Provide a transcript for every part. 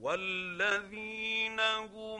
والذين هم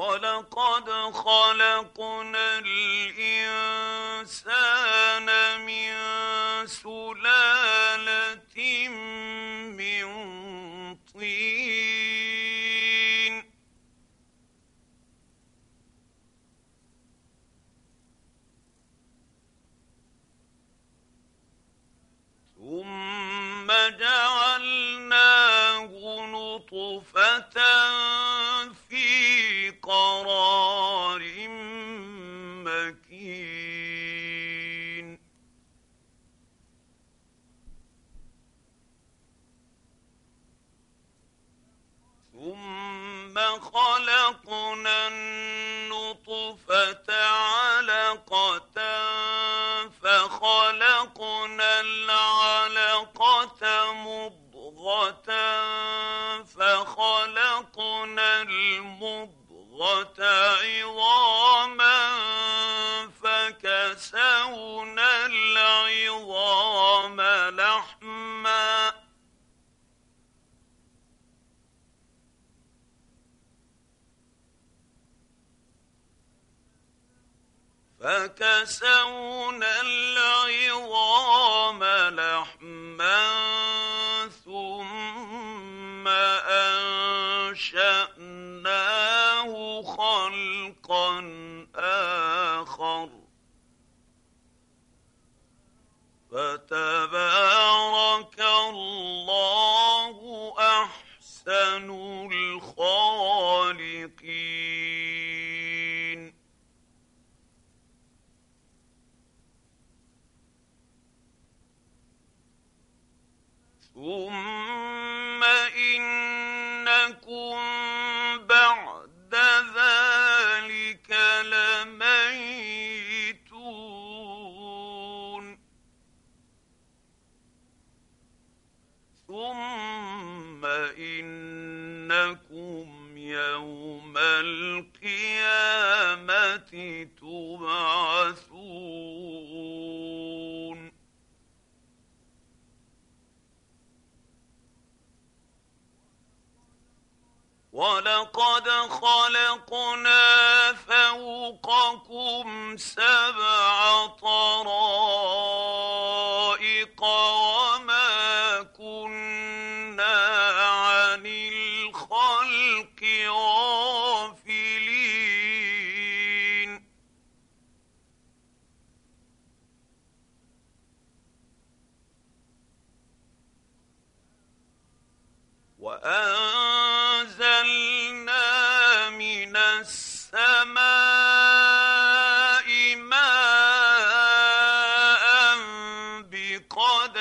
ولقد خلقنا الانسان من سلاله من طين ثم جعلناه نطفه مضغه فخلقنا المضغه عظاما فكسونا العظام لحما فكسونا فتبارك يوم القيامة تبعثون. ولقد خلقنا فوقكم سبع طرائق. قد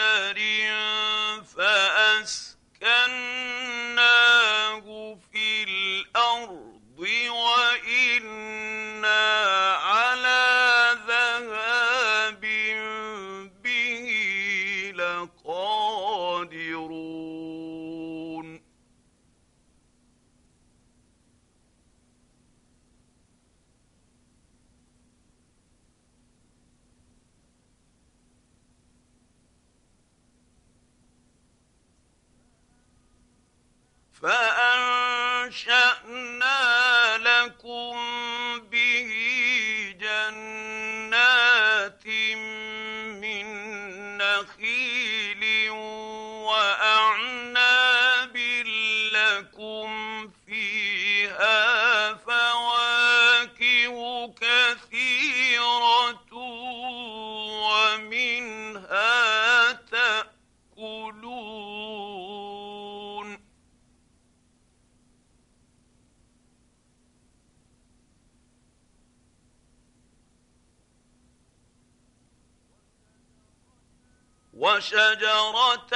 وشجرة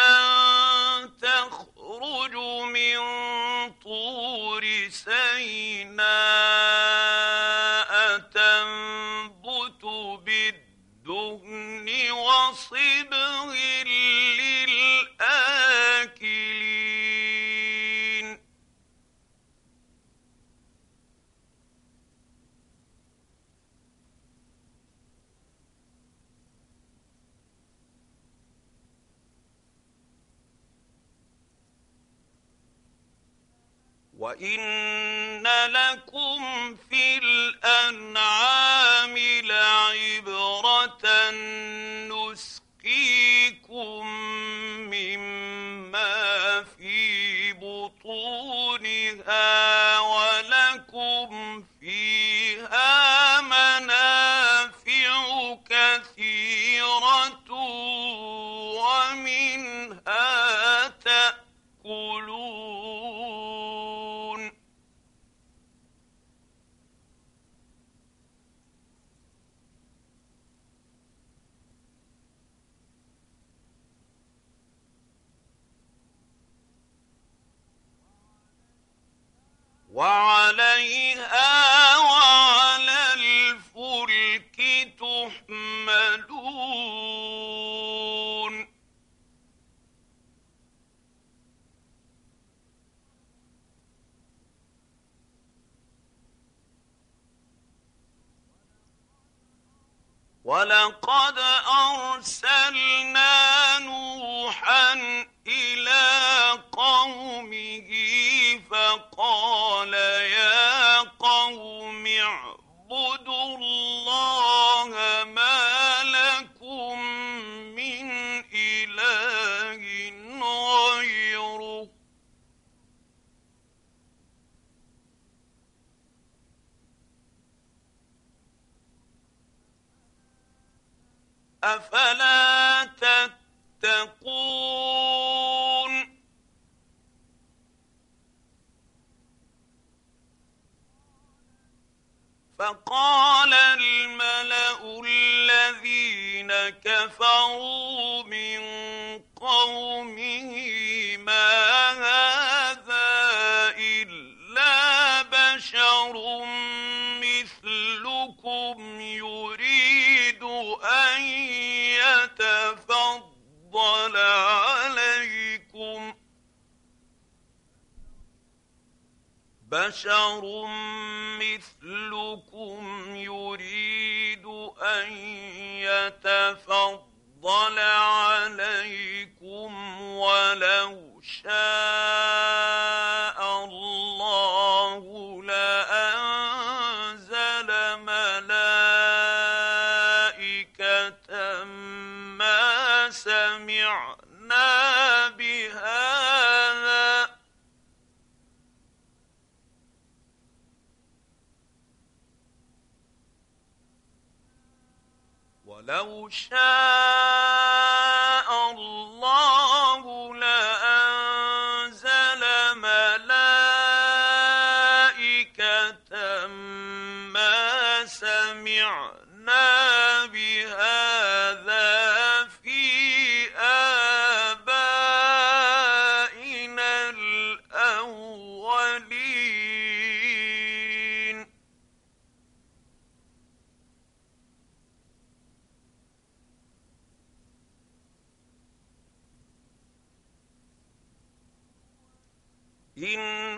تخرج من طور سيناء. وان لكم في الانعام وعليها وعلى الفلك تحملون. ولقد أرسلنا أفلا تتقون؟ فقال الملأ الذين كفروا من قومه بشر مثلكم يريد أن يتفضل عليكم ولو شاء الله لأنزل ملائكة ما سمعت لو شاء إن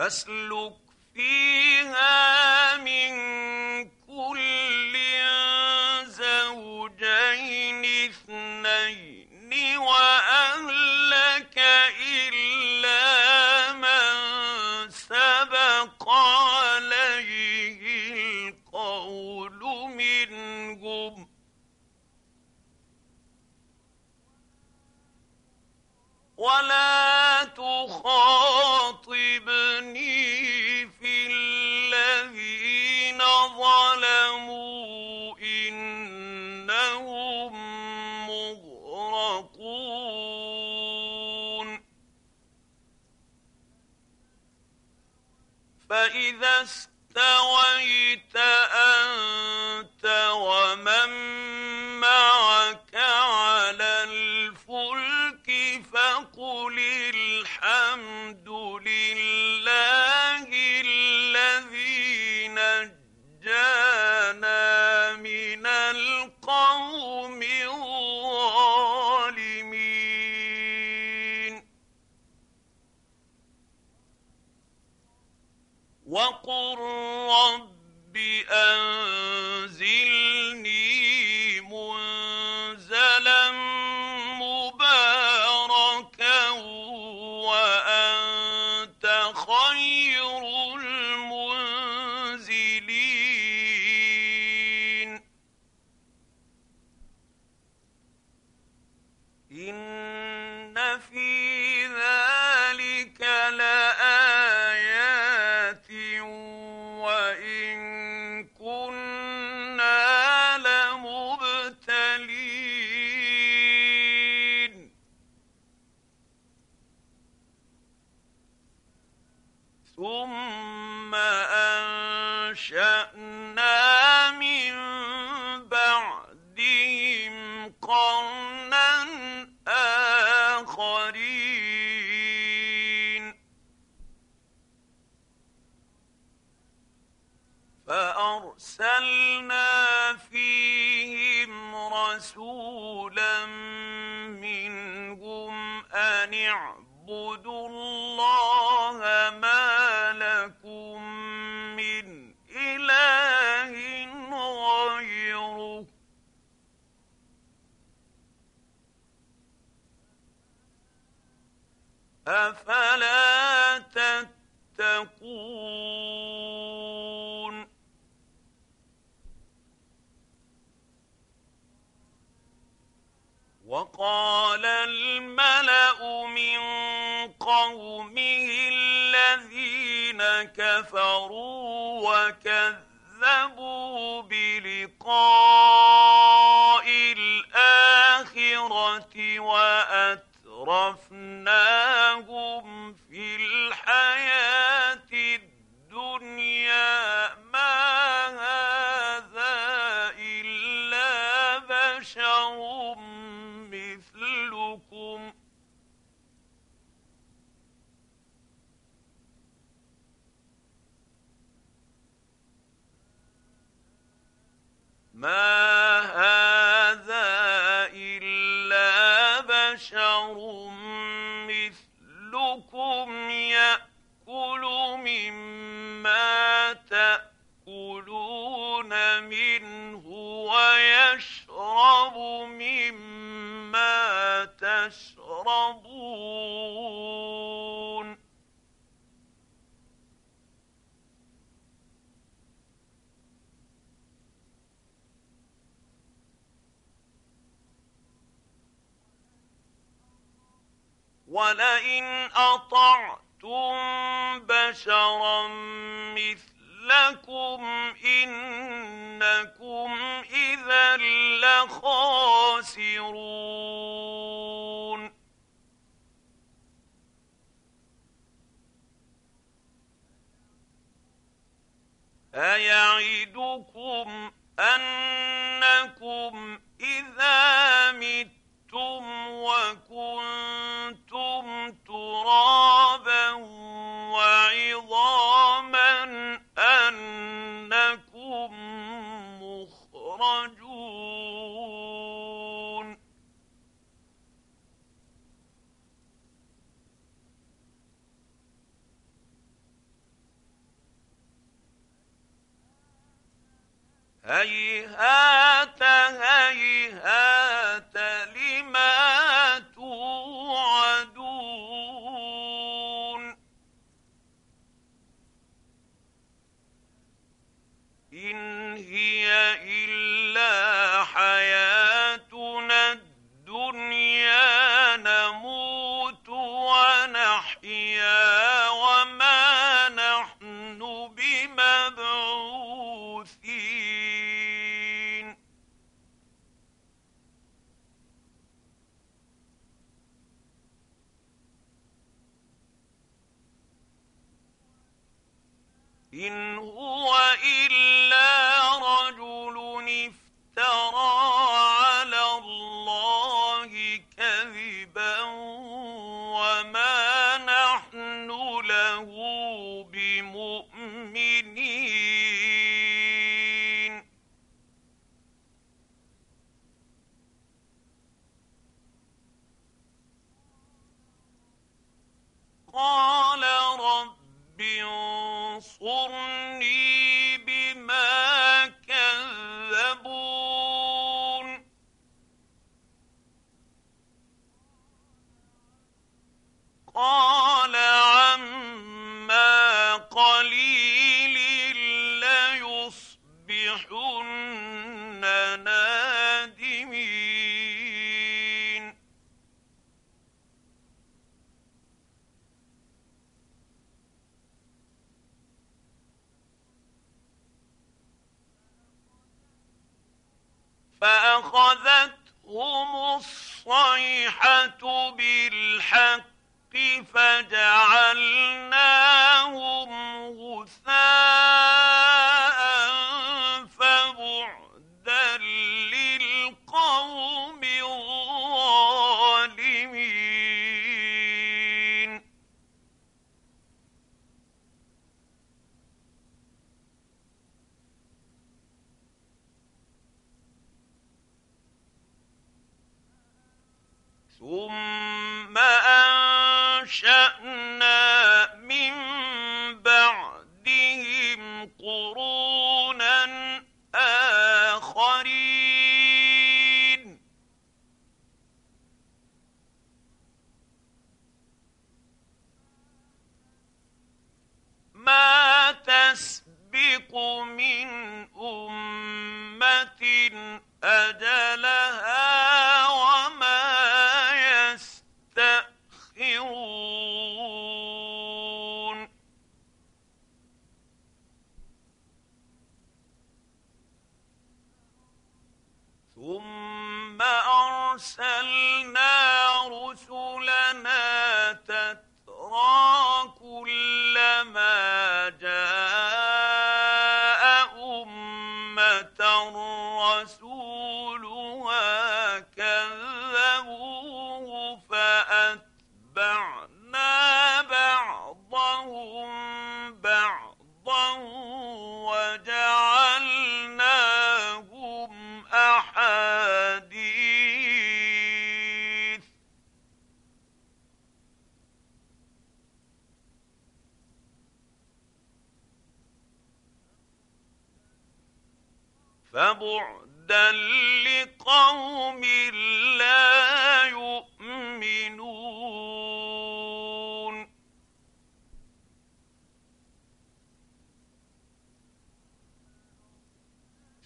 فاسلك الحمد يَأْمُرُ تتقون. وقال الملأ من قومه الذين كفروا وكذبوا بلقاء الآخرة وأترفناهم في الحياة ما هذا إلا بشر مثلكم ولئن أطعتم بشرا مثلكم إنكم إذا لخاسرون. أيعدكم أن هيهات هيهات.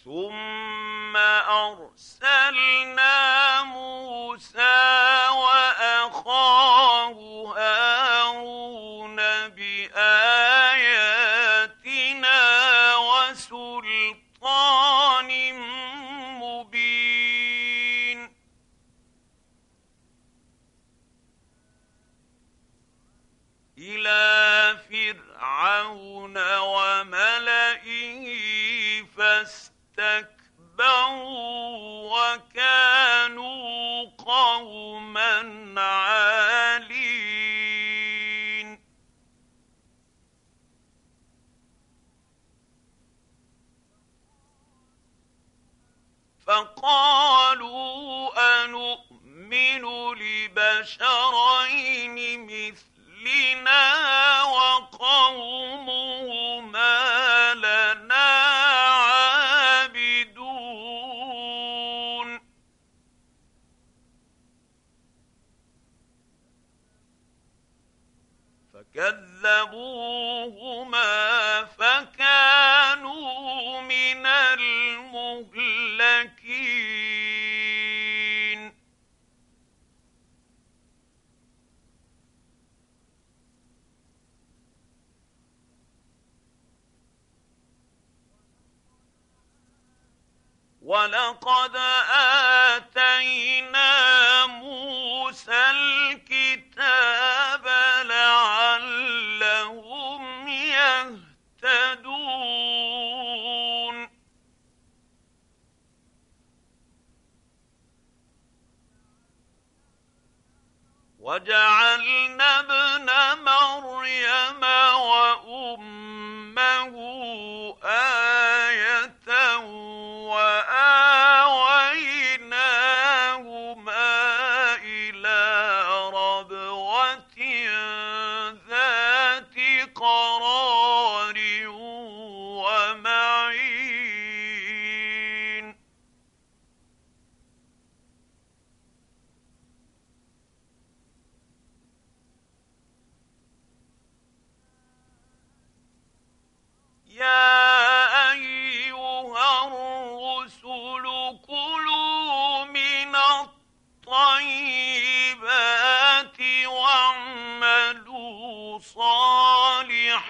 ثم أرسلنا فقالوا أنؤمن لبشرين مثلنا وقومهما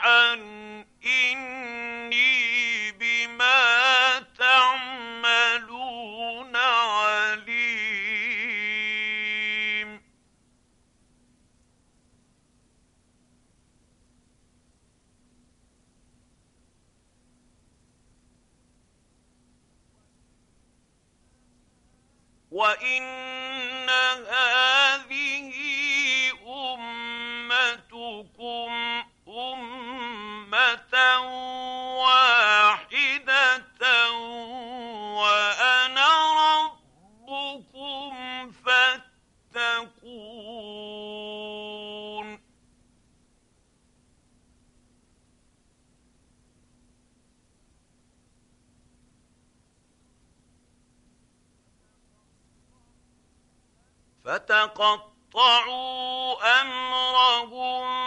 عن فتقطعوا أمرهم